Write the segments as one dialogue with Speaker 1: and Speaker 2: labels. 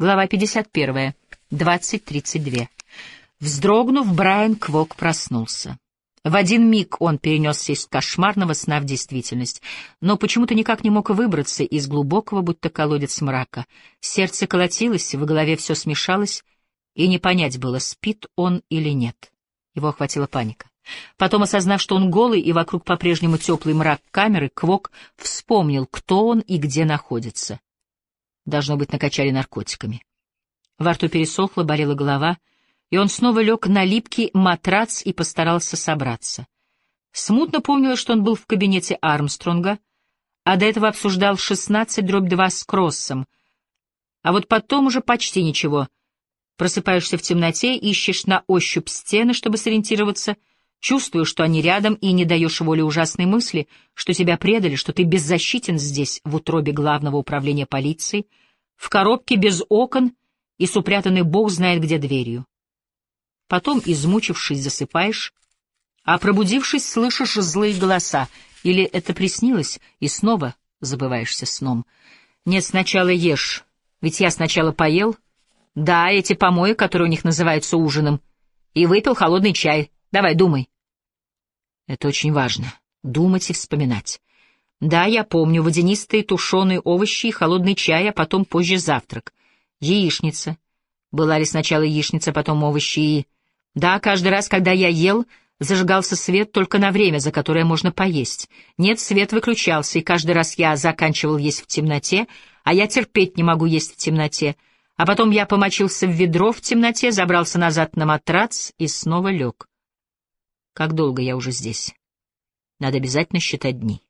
Speaker 1: Глава 51. 20.32. Вздрогнув, Брайан Квок проснулся. В один миг он перенесся из кошмарного сна в действительность, но почему-то никак не мог выбраться из глубокого, будто колодец мрака. Сердце колотилось, в голове все смешалось, и не понять было, спит он или нет. Его охватила паника. Потом, осознав, что он голый и вокруг по-прежнему теплый мрак камеры, Квок вспомнил, кто он и где находится. Должно быть, накачали наркотиками. Во рту пересохло, болела голова — и он снова лег на липкий матрац и постарался собраться. Смутно помнилось, что он был в кабинете Армстронга, а до этого обсуждал 16 дробь 2 с Кроссом. А вот потом уже почти ничего. Просыпаешься в темноте, ищешь на ощупь стены, чтобы сориентироваться, чувствуешь, что они рядом, и не даешь воли ужасной мысли, что тебя предали, что ты беззащитен здесь, в утробе главного управления полиции, в коробке без окон и с упрятанной бог знает где дверью. Потом, измучившись, засыпаешь, а пробудившись, слышишь злые голоса. Или это приснилось, и снова забываешься сном. Нет, сначала ешь, ведь я сначала поел. Да, эти помои, которые у них называются ужином. И выпил холодный чай. Давай, думай. Это очень важно. Думать и вспоминать. Да, я помню, водянистые тушеные овощи и холодный чай, а потом позже завтрак. Яичница. Была ли сначала яичница, потом овощи и... Да, каждый раз, когда я ел, зажигался свет только на время, за которое можно поесть. Нет, свет выключался, и каждый раз я заканчивал есть в темноте, а я терпеть не могу есть в темноте. А потом я помочился в ведро в темноте, забрался назад на матрац и снова лег. Как долго я уже здесь? Надо обязательно считать дни.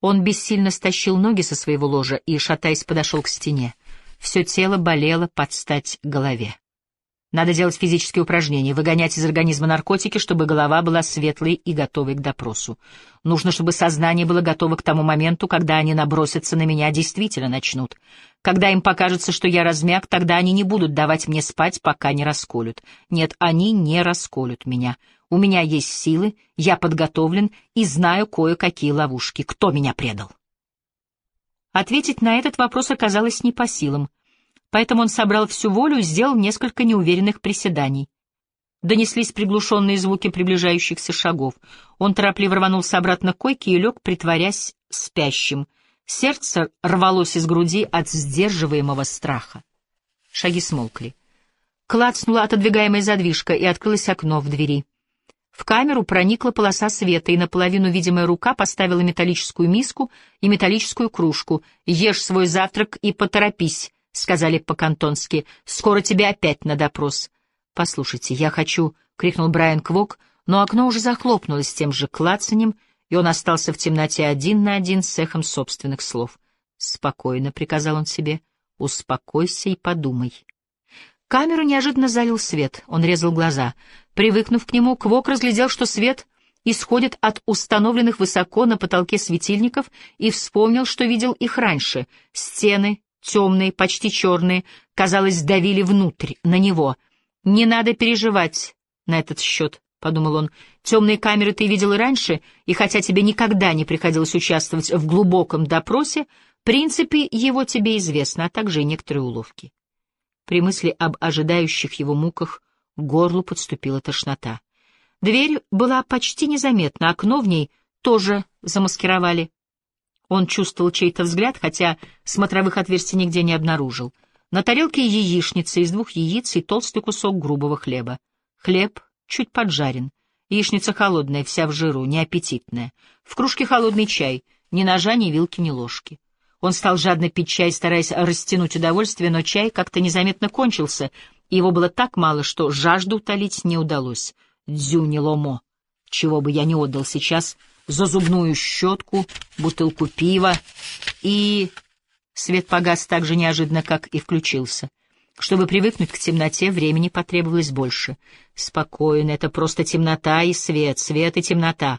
Speaker 1: Он бессильно стащил ноги со своего ложа и, шатаясь, подошел к стене. Все тело болело под стать голове. Надо делать физические упражнения, выгонять из организма наркотики, чтобы голова была светлой и готовой к допросу. Нужно, чтобы сознание было готово к тому моменту, когда они набросятся на меня, действительно начнут. Когда им покажется, что я размяк, тогда они не будут давать мне спать, пока не расколют. Нет, они не расколют меня. У меня есть силы, я подготовлен и знаю кое-какие ловушки. Кто меня предал? Ответить на этот вопрос оказалось не по силам поэтому он собрал всю волю и сделал несколько неуверенных приседаний. Донеслись приглушенные звуки приближающихся шагов. Он торопливо рванулся обратно к койке и лег, притворясь спящим. Сердце рвалось из груди от сдерживаемого страха. Шаги смолкли. Клацнула отодвигаемая задвижка, и открылось окно в двери. В камеру проникла полоса света, и наполовину видимая рука поставила металлическую миску и металлическую кружку. «Ешь свой завтрак и поторопись», — сказали по-кантонски. «Скоро тебе опять на допрос». «Послушайте, я хочу...» — крикнул Брайан Квок, но окно уже захлопнулось тем же клацанем, и он остался в темноте один на один с эхом собственных слов. «Спокойно», — приказал он себе, — «успокойся и подумай». Камеру неожиданно залил свет, он резал глаза. Привыкнув к нему, Квок разглядел, что свет исходит от установленных высоко на потолке светильников, и вспомнил, что видел их раньше — стены, темные, почти черные, казалось, давили внутрь, на него. «Не надо переживать на этот счет», — подумал он. «Темные камеры ты видел и раньше, и хотя тебе никогда не приходилось участвовать в глубоком допросе, принципы его тебе известны, а также и некоторые уловки». При мысли об ожидающих его муках к горлу подступила тошнота. Дверь была почти незаметна, окно в ней тоже замаскировали. Он чувствовал чей-то взгляд, хотя смотровых отверстий нигде не обнаружил. На тарелке яичница из двух яиц и толстый кусок грубого хлеба. Хлеб чуть поджарен. Яичница холодная, вся в жиру, неаппетитная. В кружке холодный чай, ни ножа, ни вилки, ни ложки. Он стал жадно пить чай, стараясь растянуть удовольствие, но чай как-то незаметно кончился, и его было так мало, что жажду утолить не удалось. Дзюни ломо. Чего бы я не отдал сейчас за зубную щетку, бутылку пива, и... Свет погас так же неожиданно, как и включился. Чтобы привыкнуть к темноте, времени потребовалось больше. Спокойно, это просто темнота и свет, свет и темнота.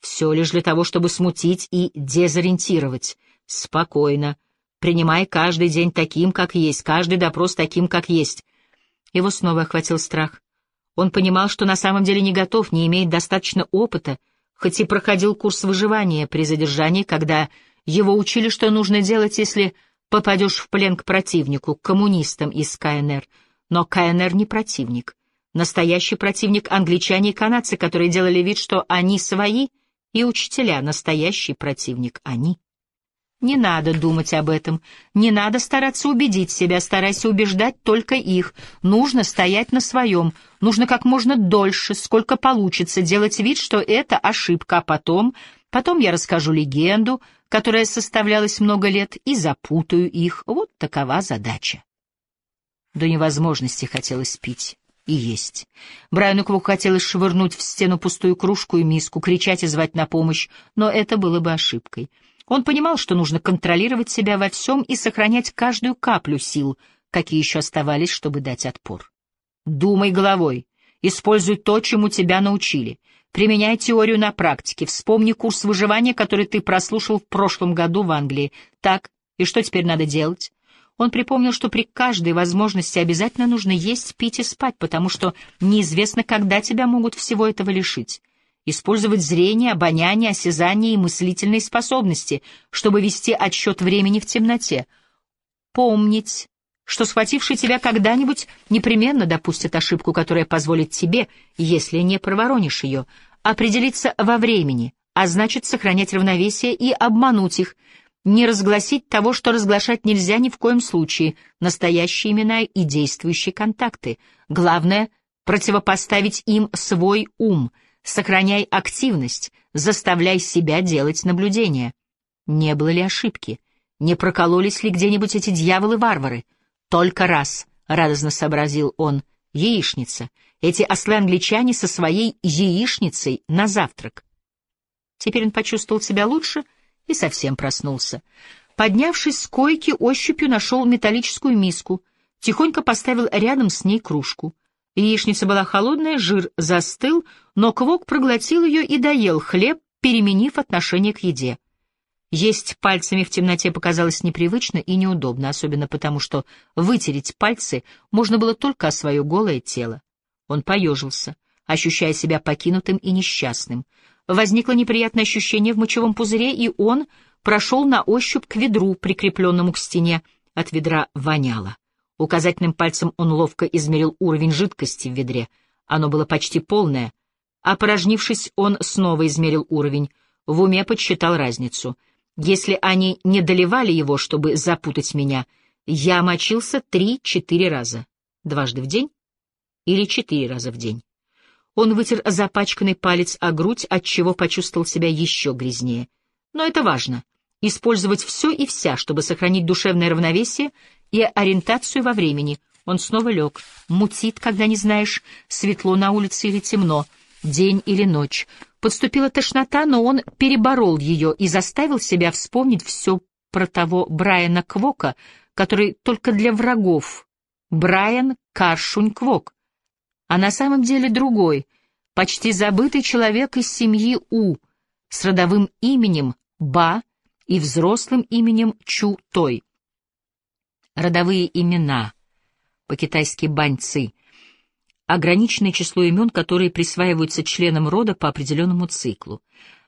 Speaker 1: Все лишь для того, чтобы смутить и дезориентировать. Спокойно. Принимай каждый день таким, как есть, каждый допрос таким, как есть. Его снова охватил страх. Он понимал, что на самом деле не готов, не имеет достаточно опыта, хоть и проходил курс выживания при задержании, когда его учили, что нужно делать, если попадешь в плен к противнику, к коммунистам из КНР. Но КНР не противник. Настоящий противник — англичане и канадцы, которые делали вид, что они свои, и учителя — настоящий противник — они. Не надо думать об этом, не надо стараться убедить себя, старайся убеждать только их. Нужно стоять на своем, нужно как можно дольше, сколько получится, делать вид, что это ошибка, а потом... Потом я расскажу легенду, которая составлялась много лет, и запутаю их. Вот такова задача. До невозможности хотелось пить и есть. Брайану Квуку хотелось швырнуть в стену пустую кружку и миску, кричать и звать на помощь, но это было бы ошибкой. Он понимал, что нужно контролировать себя во всем и сохранять каждую каплю сил, какие еще оставались, чтобы дать отпор. Думай головой, используй то, чему тебя научили. Применяй теорию на практике, вспомни курс выживания, который ты прослушал в прошлом году в Англии. Так, и что теперь надо делать? Он припомнил, что при каждой возможности обязательно нужно есть, пить и спать, потому что неизвестно, когда тебя могут всего этого лишить использовать зрение, обоняние, осязание и мыслительные способности, чтобы вести отсчет времени в темноте. Помнить, что схвативший тебя когда-нибудь непременно допустит ошибку, которая позволит тебе, если не проворонишь ее, определиться во времени, а значит сохранять равновесие и обмануть их, не разгласить того, что разглашать нельзя ни в коем случае, настоящие имена и действующие контакты. Главное — противопоставить им свой ум — Сохраняй активность, заставляй себя делать наблюдения. Не было ли ошибки? Не прокололись ли где-нибудь эти дьяволы-варвары? Только раз, — радостно сообразил он, — яичница. Эти ослы-англичане со своей яичницей на завтрак. Теперь он почувствовал себя лучше и совсем проснулся. Поднявшись с койки, ощупью нашел металлическую миску, тихонько поставил рядом с ней кружку. Яичница была холодная, жир застыл, но Квок проглотил ее и доел хлеб, переменив отношение к еде. Есть пальцами в темноте показалось непривычно и неудобно, особенно потому, что вытереть пальцы можно было только о свое голое тело. Он поежился, ощущая себя покинутым и несчастным. Возникло неприятное ощущение в мочевом пузыре, и он прошел на ощупь к ведру, прикрепленному к стене. От ведра воняло. Указательным пальцем он ловко измерил уровень жидкости в ведре. Оно было почти полное. Опорожнившись, он снова измерил уровень. В уме подсчитал разницу. Если они не доливали его, чтобы запутать меня, я мочился три-четыре раза. Дважды в день? Или четыре раза в день? Он вытер запачканный палец о грудь, отчего почувствовал себя еще грязнее. Но это важно. Использовать все и вся, чтобы сохранить душевное равновесие и ориентацию во времени. Он снова лег. Мутит, когда не знаешь, светло на улице или темно, день или ночь. Подступила тошнота, но он переборол ее и заставил себя вспомнить все про того Брайана Квока, который только для врагов. Брайан Каршунь Квок. А на самом деле другой, почти забытый человек из семьи У, с родовым именем Ба и взрослым именем Чу Той. Родовые имена, по-китайски баньцы, ограниченное число имен, которые присваиваются членам рода по определенному циклу.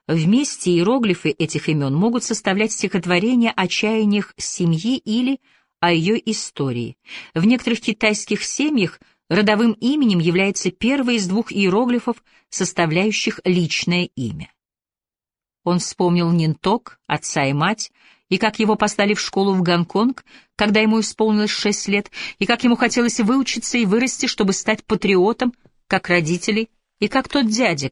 Speaker 1: Вместе иероглифы этих имен могут составлять стихотворение о чаяниях семьи или о ее истории. В некоторых китайских семьях родовым именем является первый из двух иероглифов, составляющих личное имя. Он вспомнил Нинток, отца и мать, и как его послали в школу в Гонконг, когда ему исполнилось шесть лет, и как ему хотелось выучиться и вырасти, чтобы стать патриотом, как родители, и как тот дядя,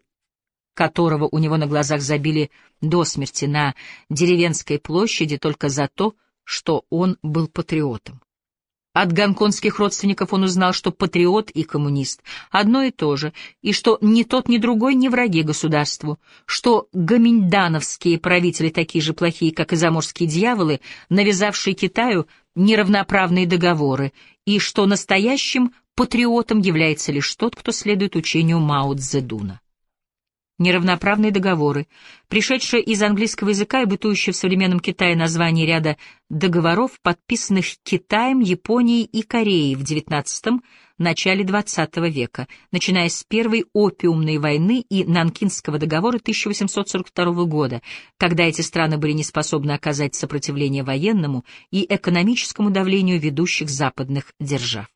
Speaker 1: которого у него на глазах забили до смерти на деревенской площади только за то, что он был патриотом. От гонконгских родственников он узнал, что патриот и коммунист — одно и то же, и что ни тот, ни другой не враги государству, что гоминдановские правители такие же плохие, как и заморские дьяволы, навязавшие Китаю неравноправные договоры, и что настоящим патриотом является лишь тот, кто следует учению Мао Цзэдуна. Неравноправные договоры, пришедшее из английского языка и бытующее в современном Китае название ряда договоров, подписанных Китаем, Японией и Кореей в XIX – начале XX века, начиная с Первой опиумной войны и Нанкинского договора 1842 года, когда эти страны были не способны оказать сопротивление военному и экономическому давлению ведущих западных держав.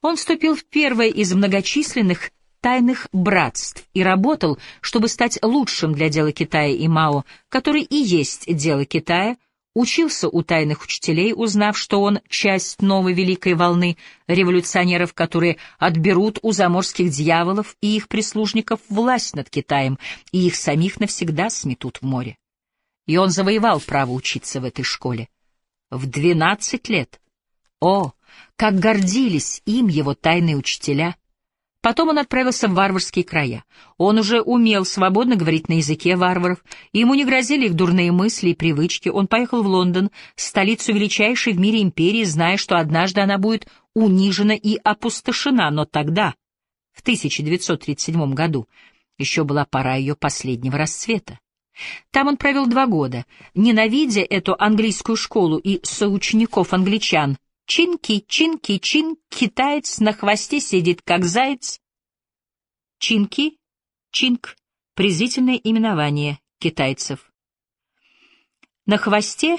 Speaker 1: Он вступил в первое из многочисленных тайных братств и работал, чтобы стать лучшим для дела Китая и Мао, который и есть дело Китая, учился у тайных учителей, узнав, что он часть новой великой волны революционеров, которые отберут у заморских дьяволов и их прислужников власть над Китаем, и их самих навсегда сметут в море. И он завоевал право учиться в этой школе. В двенадцать лет. О, как гордились им его тайные учителя! Потом он отправился в варварские края. Он уже умел свободно говорить на языке варваров, и ему не грозили их дурные мысли и привычки. Он поехал в Лондон, столицу величайшей в мире империи, зная, что однажды она будет унижена и опустошена, но тогда, в 1937 году, еще была пора ее последнего расцвета. Там он провел два года, ненавидя эту английскую школу и соучеников англичан, Чинки, чинки, чин, китаец на хвосте сидит, как заяц. Чинки, чинк, презрительное именование китайцев. На хвосте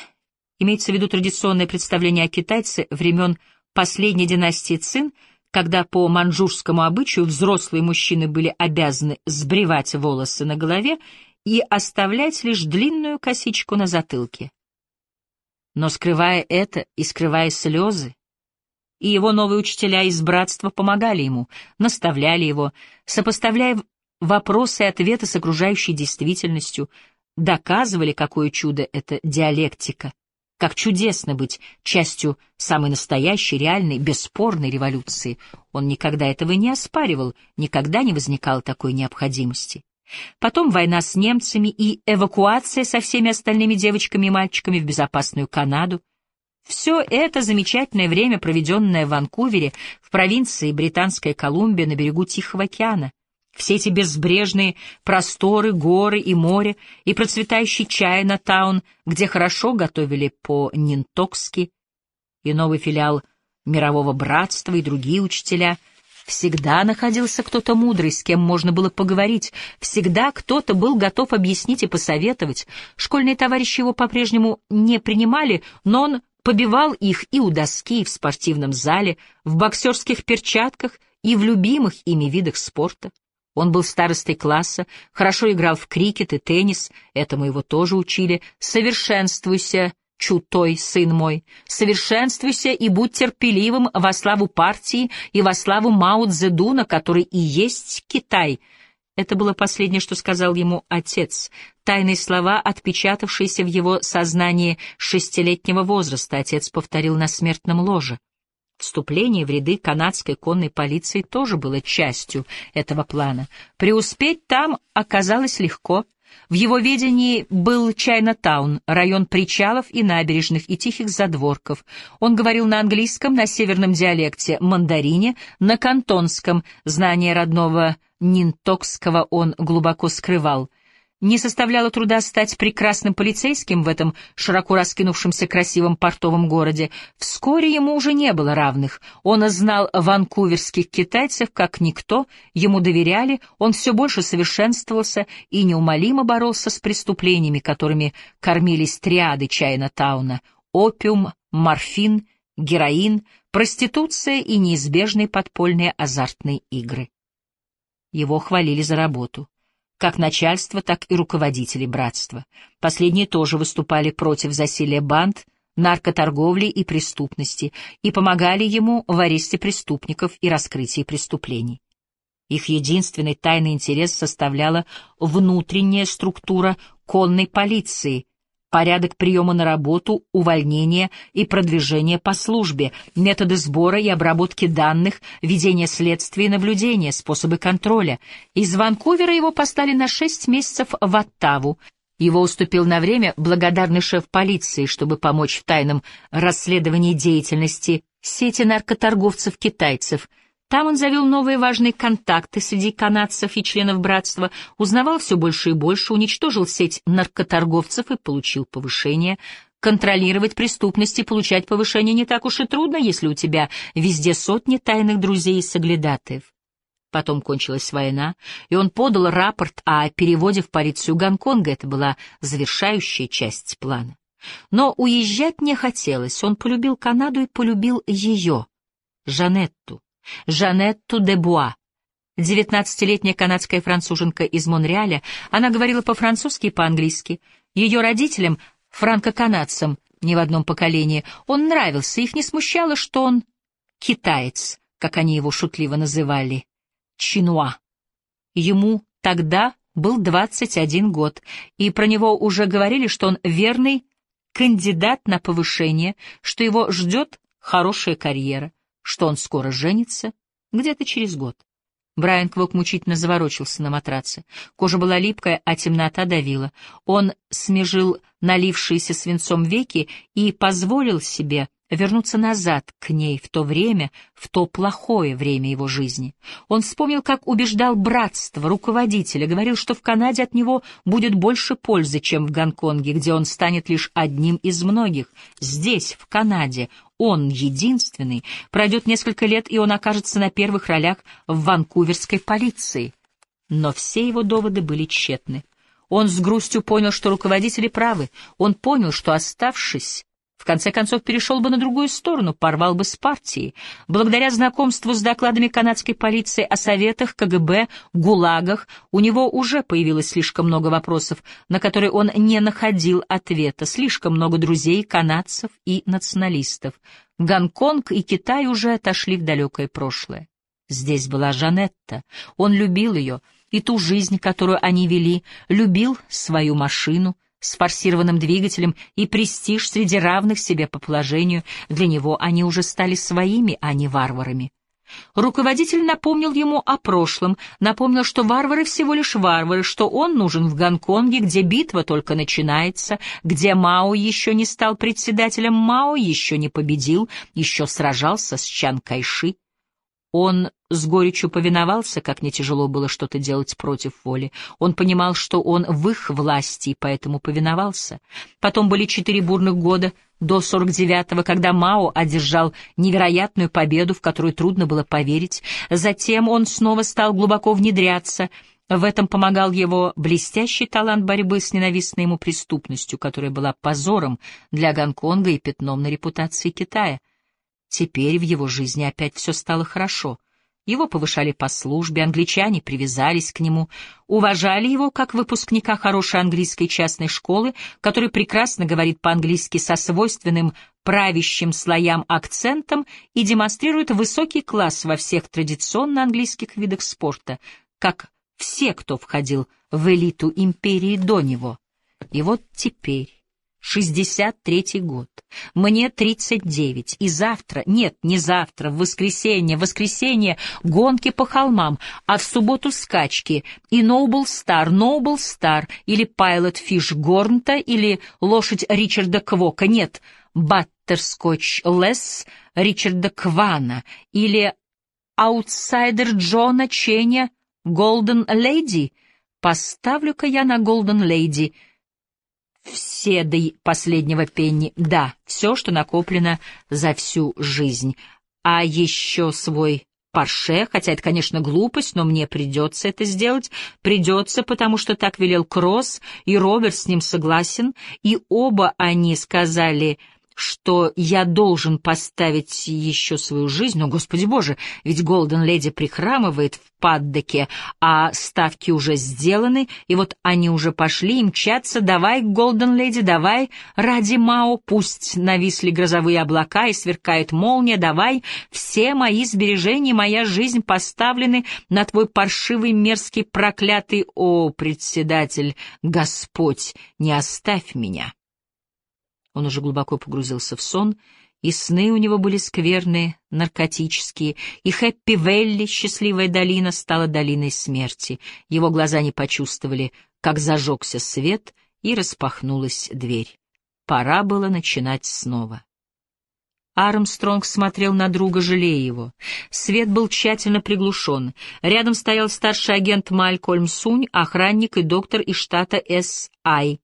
Speaker 1: имеется в виду традиционное представление о китайце времен последней династии Цин, когда по манчжурскому обычаю взрослые мужчины были обязаны сбривать волосы на голове и оставлять лишь длинную косичку на затылке. Но скрывая это и скрывая слезы, и его новые учителя из братства помогали ему, наставляли его, сопоставляя вопросы и ответы с окружающей действительностью, доказывали, какое чудо это диалектика, как чудесно быть частью самой настоящей, реальной, бесспорной революции. Он никогда этого не оспаривал, никогда не возникало такой необходимости. Потом война с немцами и эвакуация со всеми остальными девочками и мальчиками в безопасную Канаду. Все это замечательное время, проведенное в Ванкувере, в провинции Британская Колумбия на берегу Тихого океана. Все эти безбрежные просторы, горы и море, и процветающий Чайна-таун, где хорошо готовили по-нинтокски, и новый филиал мирового братства и другие учителя — Всегда находился кто-то мудрый, с кем можно было поговорить, всегда кто-то был готов объяснить и посоветовать. Школьные товарищи его по-прежнему не принимали, но он побивал их и у доски, и в спортивном зале, в боксерских перчатках и в любимых ими видах спорта. Он был старостой класса, хорошо играл в крикет и теннис, этому его тоже учили. «Совершенствуйся, чутой, сын мой, совершенствуйся и будь терпеливым во славу партии и во славу Мао Цзэдуна, который и есть Китай. Это было последнее, что сказал ему отец, тайные слова, отпечатавшиеся в его сознании шестилетнего возраста, отец повторил на смертном ложе. Вступление в ряды канадской конной полиции тоже было частью этого плана. Преуспеть там оказалось легко — в его ведении был Чайна-таун, район причалов и набережных и тихих задворков. Он говорил на английском, на северном диалекте мандарине, на кантонском, знание родного нинтокского он глубоко скрывал — не составляло труда стать прекрасным полицейским в этом широко раскинувшемся красивом портовом городе. Вскоре ему уже не было равных. Он знал ванкуверских китайцев как никто, ему доверяли, он все больше совершенствовался и неумолимо боролся с преступлениями, которыми кормились триады Чайна-тауна — опиум, морфин, героин, проституция и неизбежные подпольные азартные игры. Его хвалили за работу как начальство, так и руководители братства. Последние тоже выступали против засилия банд, наркоторговли и преступности и помогали ему в аресте преступников и раскрытии преступлений. Их единственный тайный интерес составляла внутренняя структура конной полиции, порядок приема на работу, увольнения и продвижения по службе, методы сбора и обработки данных, ведение следствия и наблюдения, способы контроля. Из Ванкувера его послали на шесть месяцев в Оттаву. Его уступил на время благодарный шеф полиции, чтобы помочь в тайном расследовании деятельности сети наркоторговцев-китайцев, Там он завел новые важные контакты среди канадцев и членов братства, узнавал все больше и больше, уничтожил сеть наркоторговцев и получил повышение. Контролировать преступность и получать повышение не так уж и трудно, если у тебя везде сотни тайных друзей и соглядатаев. Потом кончилась война, и он подал рапорт о переводе в полицию Гонконга. Это была завершающая часть плана. Но уезжать не хотелось. Он полюбил Канаду и полюбил ее, Жанетту. Жанетту де Буа. Девятнадцатилетняя канадская француженка из Монреаля, она говорила по-французски и по-английски. Ее родителям, франко-канадцам, не в одном поколении, он нравился, их не смущало, что он китаец, как они его шутливо называли, чинуа. Ему тогда был 21 год, и про него уже говорили, что он верный кандидат на повышение, что его ждет хорошая карьера что он скоро женится, где-то через год. Брайан Квок мучительно заворочился на матраце. Кожа была липкая, а темнота давила. Он смежил налившиеся свинцом веки и позволил себе вернуться назад к ней в то время, в то плохое время его жизни. Он вспомнил, как убеждал братство, руководителя, говорил, что в Канаде от него будет больше пользы, чем в Гонконге, где он станет лишь одним из многих. Здесь, в Канаде, он единственный. Пройдет несколько лет, и он окажется на первых ролях в ванкуверской полиции. Но все его доводы были тщетны. Он с грустью понял, что руководители правы. Он понял, что, оставшись в конце концов перешел бы на другую сторону, порвал бы с партией. Благодаря знакомству с докладами канадской полиции о советах, КГБ, ГУЛАГах, у него уже появилось слишком много вопросов, на которые он не находил ответа, слишком много друзей, канадцев и националистов. Гонконг и Китай уже отошли в далекое прошлое. Здесь была Жанетта. Он любил ее и ту жизнь, которую они вели, любил свою машину — с форсированным двигателем и престиж среди равных себе по положению, для него они уже стали своими, а не варварами. Руководитель напомнил ему о прошлом, напомнил, что варвары всего лишь варвары, что он нужен в Гонконге, где битва только начинается, где Мао еще не стал председателем, Мао еще не победил, еще сражался с Чан Кайши. Он с горечью повиновался, как не тяжело было что-то делать против воли. Он понимал, что он в их власти, и поэтому повиновался. Потом были четыре бурных года до 49-го, когда Мао одержал невероятную победу, в которую трудно было поверить. Затем он снова стал глубоко внедряться. В этом помогал его блестящий талант борьбы с ненавистной ему преступностью, которая была позором для Гонконга и пятном на репутации Китая. Теперь в его жизни опять все стало хорошо. Его повышали по службе, англичане привязались к нему, уважали его как выпускника хорошей английской частной школы, который прекрасно говорит по-английски со свойственным правящим слоям акцентом и демонстрирует высокий класс во всех традиционно английских видах спорта, как все, кто входил в элиту империи до него. И вот теперь 63-й год. Мне 39, и завтра, нет, не завтра, в воскресенье, в воскресенье гонки по холмам, а в субботу скачки, и Ноубл Стар, Ноубл Стар, или Пайлот Фиш Горнта, или лошадь Ричарда Квока, нет, Баттерскотч Лесс Ричарда Квана, или аутсайдер Джона Ченя Голден Лейди. Поставлю-ка я на Голден Лейди — все до последнего пенни. Да, все, что накоплено за всю жизнь. А еще свой парше, хотя это, конечно, глупость, но мне придется это сделать. Придется, потому что так велел Кросс, и Роберт с ним согласен, и оба они сказали что я должен поставить еще свою жизнь, но, Господи Боже, ведь Голден Леди прихрамывает в паддоке, а ставки уже сделаны, и вот они уже пошли и мчатся. Давай, Голден Леди, давай, ради Мао, пусть нависли грозовые облака и сверкает молния, давай, все мои сбережения, моя жизнь поставлены на твой паршивый, мерзкий, проклятый, о, председатель, Господь, не оставь меня. Он уже глубоко погрузился в сон, и сны у него были скверные, наркотические, и Хэппи-Велли, счастливая долина, стала долиной смерти. Его глаза не почувствовали, как зажегся свет, и распахнулась дверь. Пора было начинать снова. Армстронг смотрел на друга, жалея его. Свет был тщательно приглушен. Рядом стоял старший агент Малькольм Сунь, охранник и доктор из штата С.Ай.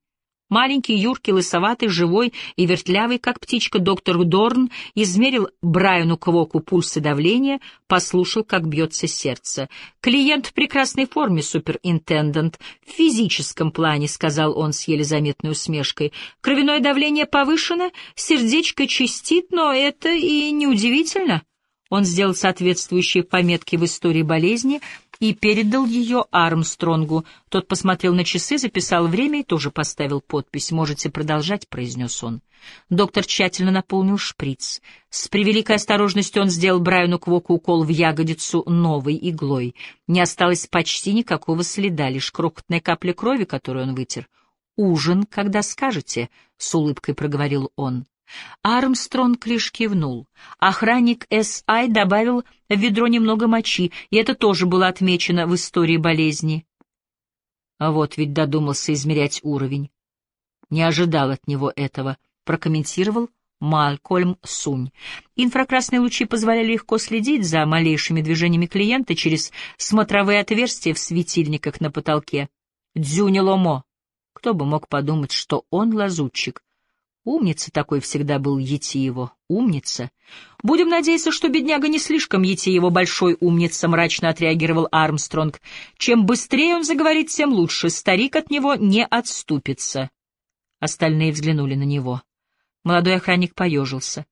Speaker 1: Маленький, юркий, лысоватый, живой и вертлявый, как птичка, доктор Дорн измерил Брайану Квоку пульс и давление, послушал, как бьется сердце. «Клиент в прекрасной форме, суперинтендант. В физическом плане», — сказал он с еле заметной усмешкой. «Кровяное давление повышено, сердечко чистит, но это и неудивительно». Он сделал соответствующие пометки в истории болезни, и передал ее Армстронгу. Тот посмотрел на часы, записал время и тоже поставил подпись. «Можете продолжать», — произнес он. Доктор тщательно наполнил шприц. С превеликой осторожностью он сделал Брайану Квоку укол в ягодицу новой иглой. Не осталось почти никакого следа, лишь крохотная капля крови, которую он вытер. «Ужин, когда скажете», — с улыбкой проговорил он. Армстронг лишь кивнул. Охранник С.I. добавил в ведро немного мочи, и это тоже было отмечено в истории болезни. А вот ведь додумался измерять уровень. Не ожидал от него этого, прокомментировал Малькольм Сунь. Инфракрасные лучи позволяли легко следить за малейшими движениями клиента через смотровые отверстия в светильниках на потолке. Дзюниломо. Кто бы мог подумать, что он лазутчик. Умница такой всегда был Етиево. Умница. Будем надеяться, что бедняга не слишком Етиево большой умница, мрачно отреагировал Армстронг. Чем быстрее он заговорит, тем лучше. Старик от него не отступится. Остальные взглянули на него. Молодой охранник поежился.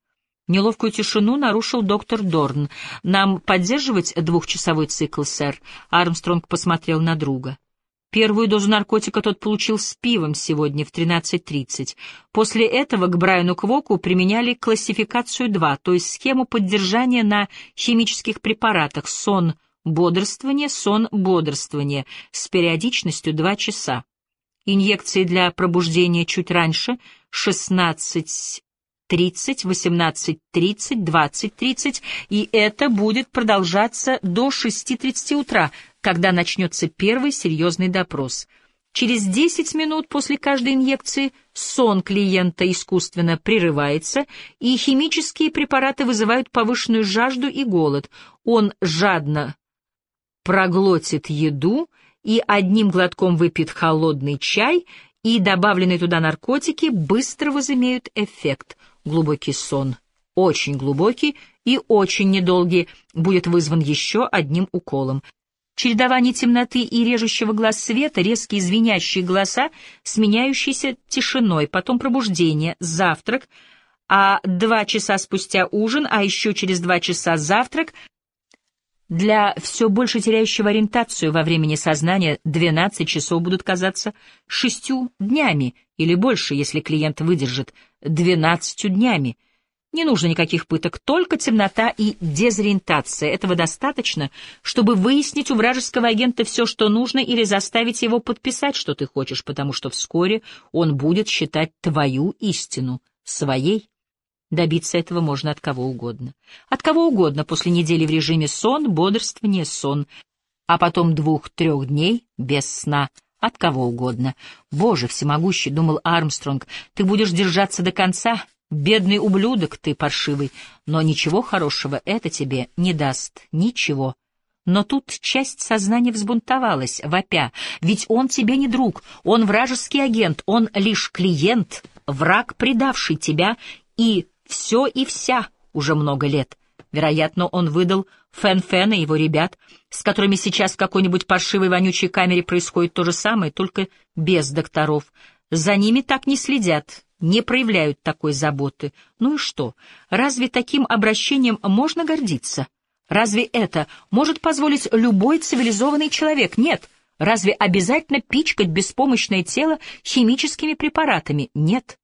Speaker 1: Неловкую тишину нарушил доктор Дорн. «Нам поддерживать двухчасовой цикл, сэр?» Армстронг посмотрел на друга. Первую дозу наркотика тот получил с пивом сегодня в 13.30. После этого к Брайану Квоку применяли классификацию 2, то есть схему поддержания на химических препаратах сон-бодрствование, сон-бодрствование с периодичностью 2 часа. Инъекции для пробуждения чуть раньше 16 30, 18.30, 20.30, и это будет продолжаться до 6.30 утра, когда начнется первый серьезный допрос. Через 10 минут после каждой инъекции сон клиента искусственно прерывается, и химические препараты вызывают повышенную жажду и голод. Он жадно проглотит еду и одним глотком выпьет холодный чай, и добавленные туда наркотики быстро возымеют эффект. Глубокий сон, очень глубокий и очень недолгий, будет вызван еще одним уколом. Чередование темноты и режущего глаз света, резкие звенящие голоса, сменяющиеся тишиной, потом пробуждение, завтрак, а два часа спустя ужин, а еще через два часа завтрак. Для все больше теряющего ориентацию во времени сознания 12 часов будут казаться шестью днями или больше, если клиент выдержит 12 днями — не нужно никаких пыток, только темнота и дезориентация. Этого достаточно, чтобы выяснить у вражеского агента все, что нужно, или заставить его подписать, что ты хочешь, потому что вскоре он будет считать твою истину своей. Добиться этого можно от кого угодно. От кого угодно после недели в режиме сон, бодрствование, сон, а потом двух-трех дней без сна — от кого угодно. Боже всемогущий, — думал Армстронг, — ты будешь держаться до конца, Бедный ублюдок ты, паршивый, но ничего хорошего это тебе не даст, ничего. Но тут часть сознания взбунтовалась, вопя, ведь он тебе не друг, он вражеский агент, он лишь клиент, враг, предавший тебя, и все и вся уже много лет. Вероятно, он выдал Фэн-Фэн и его ребят, с которыми сейчас в какой-нибудь паршивой вонючей камере происходит то же самое, только без докторов. За ними так не следят, не проявляют такой заботы. Ну и что? Разве таким обращением можно гордиться? Разве это может позволить любой цивилизованный человек? Нет. Разве обязательно пичкать беспомощное тело химическими препаратами? Нет.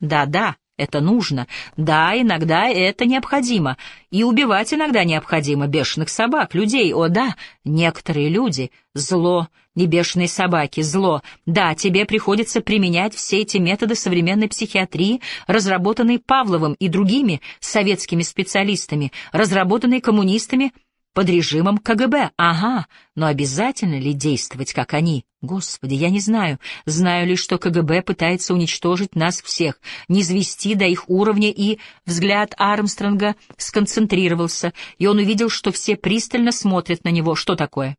Speaker 1: Да-да, это нужно. Да, иногда это необходимо. И убивать иногда необходимо бешеных собак, людей. О, да, некоторые люди. Зло, не бешеные собаки, зло. Да, тебе приходится применять все эти методы современной психиатрии, разработанные Павловым и другими советскими специалистами, разработанные коммунистами под режимом КГБ. Ага, но обязательно ли действовать, как они? Господи, я не знаю. Знаю лишь, что КГБ пытается уничтожить нас всех, не звести до их уровня, и взгляд Армстронга сконцентрировался, и он увидел, что все пристально смотрят на него. Что такое?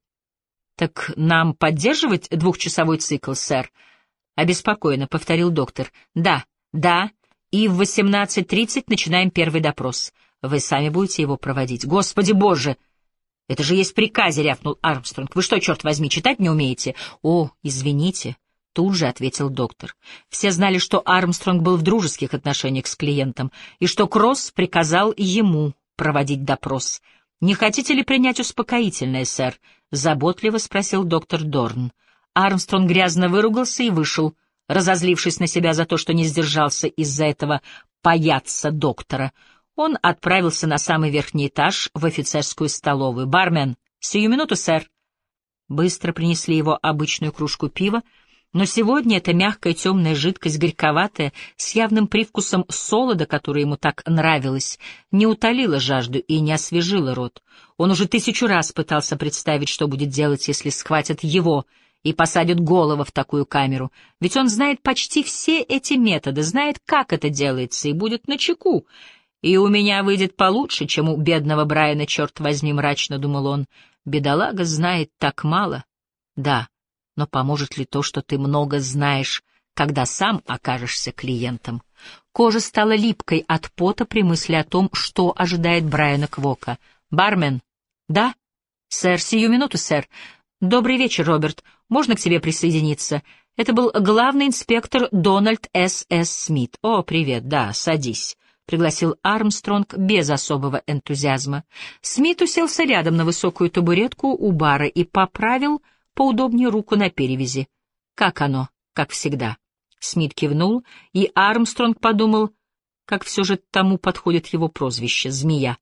Speaker 1: Так нам поддерживать двухчасовой цикл, сэр? Обеспокоенно повторил доктор. Да, да, и в 18.30 начинаем первый допрос. Вы сами будете его проводить. Господи боже! Это же есть приказе, рявкнул Армстронг. Вы что, черт возьми, читать не умеете? О, извините. Тут же ответил доктор. Все знали, что Армстронг был в дружеских отношениях с клиентом, и что Кросс приказал ему проводить допрос. «Не хотите ли принять успокоительное, сэр?» — заботливо спросил доктор Дорн. Армстронг грязно выругался и вышел, разозлившись на себя за то, что не сдержался из-за этого паяться доктора он отправился на самый верхний этаж в офицерскую столовую. «Бармен, сию минуту, сэр». Быстро принесли его обычную кружку пива, но сегодня эта мягкая темная жидкость, горьковатая, с явным привкусом солода, который ему так нравилось, не утолила жажду и не освежила рот. Он уже тысячу раз пытался представить, что будет делать, если схватят его и посадят голову в такую камеру, ведь он знает почти все эти методы, знает, как это делается, и будет начеку. И у меня выйдет получше, чем у бедного Брайана, черт возьми, мрачно думал он. Бедолага знает так мало. Да, но поможет ли то, что ты много знаешь, когда сам окажешься клиентом? Кожа стала липкой от пота при мысли о том, что ожидает Брайана Квока. «Бармен?» «Да?» «Сэр, сию минуту, сэр. Добрый вечер, Роберт. Можно к тебе присоединиться?» Это был главный инспектор Дональд С. С. Смит. «О, привет, да, садись» пригласил Армстронг без особого энтузиазма. Смит уселся рядом на высокую табуретку у бара и поправил поудобнее руку на перевязи. Как оно, как всегда. Смит кивнул, и Армстронг подумал, как все же тому подходит его прозвище — «Змея».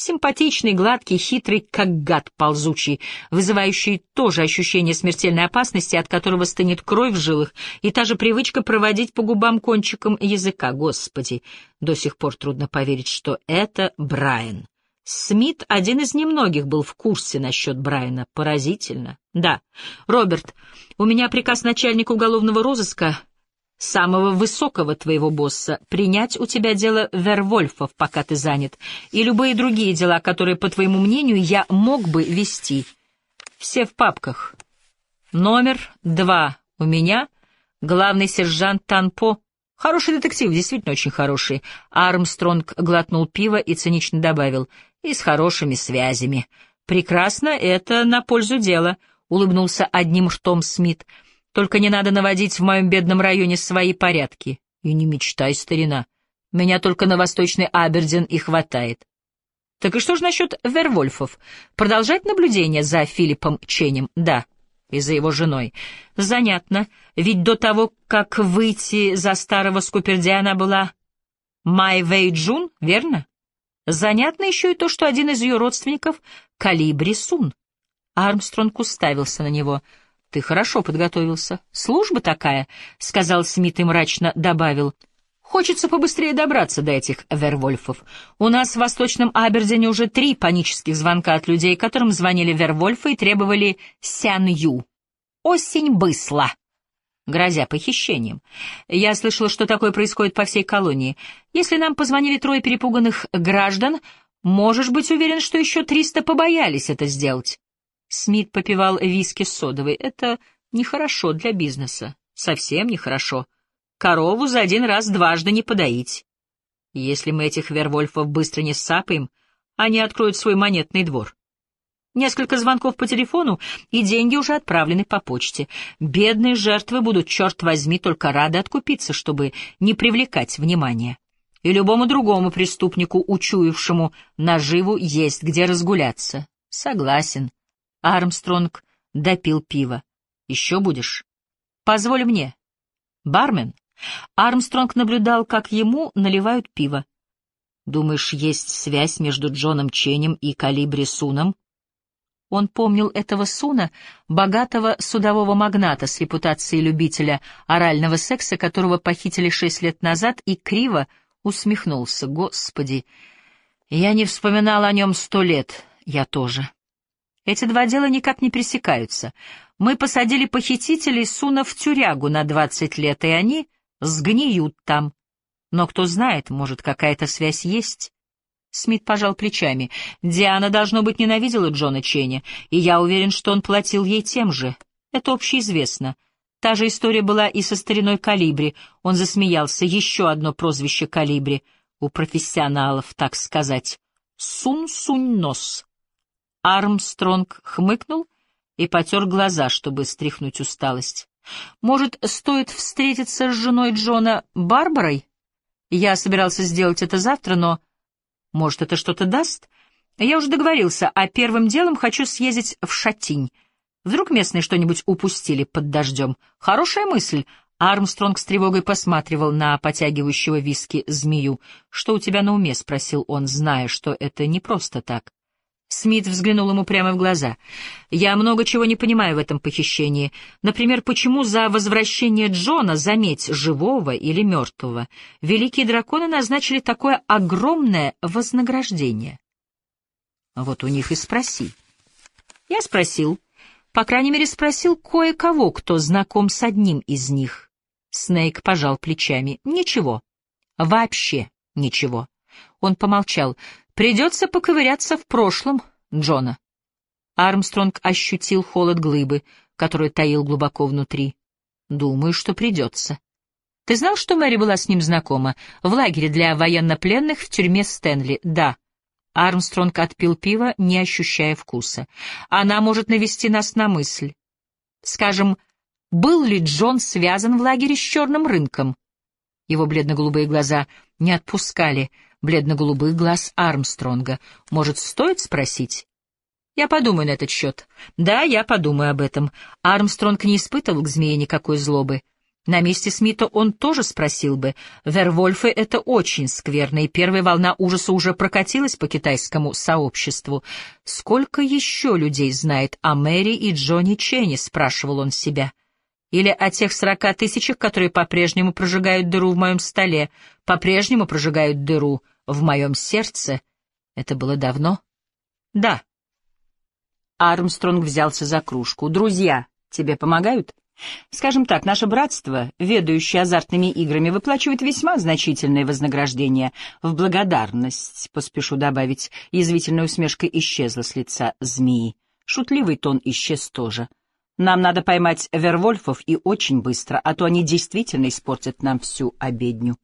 Speaker 1: Симпатичный, гладкий, хитрый, как гад ползучий, вызывающий тоже ощущение смертельной опасности, от которого стынет кровь в жилах, и та же привычка проводить по губам кончиком языка. Господи, до сих пор трудно поверить, что это Брайан. Смит один из немногих был в курсе насчет Брайана. Поразительно. Да. Роберт, у меня приказ начальника уголовного розыска самого высокого твоего босса, принять у тебя дело Вервольфов, пока ты занят, и любые другие дела, которые, по твоему мнению, я мог бы вести. Все в папках. Номер два у меня, главный сержант Танпо. Хороший детектив, действительно очень хороший. Армстронг глотнул пиво и цинично добавил. И с хорошими связями. Прекрасно, это на пользу дела, — улыбнулся одним ртом Смит. — только не надо наводить в моем бедном районе свои порядки. И не мечтай, старина. Меня только на восточный Абердин и хватает. Так и что же насчет Вервольфов? Продолжать наблюдение за Филиппом Ченем? Да. И за его женой. Занятно, ведь до того, как выйти за старого Скупердя, она была Май Вэй Джун, верно? Занятно еще и то, что один из ее родственников — Калибри Сун. Армстронг уставился на него — ты хорошо подготовился. Служба такая, — сказал Смит и мрачно добавил. Хочется побыстрее добраться до этих Вервольфов. У нас в Восточном Абердене уже три панических звонка от людей, которым звонили Вервольфы и требовали Сян-Ю. Осень бысла грозя похищением. Я слышала, что такое происходит по всей колонии. Если нам позвонили трое перепуганных граждан, можешь быть уверен, что еще триста побоялись это сделать. Смит попивал виски с содовой. Это нехорошо для бизнеса. Совсем нехорошо. Корову за один раз дважды не подоить. Если мы этих вервольфов быстро не сапаем, они откроют свой монетный двор. Несколько звонков по телефону, и деньги уже отправлены по почте. Бедные жертвы будут, черт возьми, только рады откупиться, чтобы не привлекать внимания. И любому другому преступнику, учуявшему наживу, есть где разгуляться. Согласен. Армстронг допил пиво. «Еще будешь?» «Позволь мне». «Бармен?» Армстронг наблюдал, как ему наливают пиво. «Думаешь, есть связь между Джоном Ченем и Калибри Суном?» Он помнил этого Суна, богатого судового магната с репутацией любителя орального секса, которого похитили шесть лет назад, и криво усмехнулся. «Господи, я не вспоминал о нем сто лет. Я тоже. Эти два дела никак не пересекаются. Мы посадили похитителей Суна в тюрягу на двадцать лет, и они сгниют там. Но кто знает, может, какая-то связь есть. Смит пожал плечами. Диана, должно быть, ненавидела Джона Ченни, и я уверен, что он платил ей тем же. Это общеизвестно. Та же история была и со стариной Калибри. Он засмеялся. Еще одно прозвище Калибри. У профессионалов, так сказать. Сун-сунь-нос. Армстронг хмыкнул и потер глаза, чтобы стряхнуть усталость. «Может, стоит встретиться с женой Джона Барбарой? Я собирался сделать это завтра, но...» Может, это что-то даст? Я уже договорился, а первым делом хочу съездить в Шатинь. Вдруг местные что-нибудь упустили под дождем. Хорошая мысль. Армстронг с тревогой посматривал на потягивающего виски змею. «Что у тебя на уме?» — спросил он, зная, что это не просто так. Смит взглянул ему прямо в глаза. «Я много чего не понимаю в этом похищении. Например, почему за возвращение Джона, заметь, живого или мертвого, великие драконы назначили такое огромное вознаграждение?» «Вот у них и спроси». Я спросил. По крайней мере, спросил кое-кого, кто знаком с одним из них. Снейк пожал плечами. «Ничего. Вообще ничего». Он помолчал. Придется поковыряться в прошлом Джона. Армстронг ощутил холод глыбы, которую таил глубоко внутри. Думаю, что придется. Ты знал, что Мэри была с ним знакома? В лагере для военнопленных в тюрьме Стэнли. Да. Армстронг отпил пиво, не ощущая вкуса. Она может навести нас на мысль. Скажем, был ли Джон связан в лагере с черным рынком? Его бледно-голубые глаза не отпускали — бледно-голубых глаз Армстронга. Может, стоит спросить? Я подумаю на этот счет. Да, я подумаю об этом. Армстронг не испытывал к змее никакой злобы. На месте Смита он тоже спросил бы. Вервольфы — это очень скверно, и первая волна ужаса уже прокатилась по китайскому сообществу. «Сколько еще людей знает о Мэри и Джонни Ченни?» — спрашивал он себя. Или о тех сорока тысячах, которые по-прежнему прожигают дыру в моем столе, по-прежнему прожигают дыру в моем сердце. Это было давно? Да. Армстронг взялся за кружку. Друзья тебе помогают? Скажем так, наше братство, ведающее азартными играми, выплачивает весьма значительное вознаграждение. В благодарность, поспешу добавить, язвительная усмешка исчезла с лица змеи. Шутливый тон исчез тоже. Нам надо поймать Вервольфов и очень быстро, а то они действительно испортят нам всю обедню.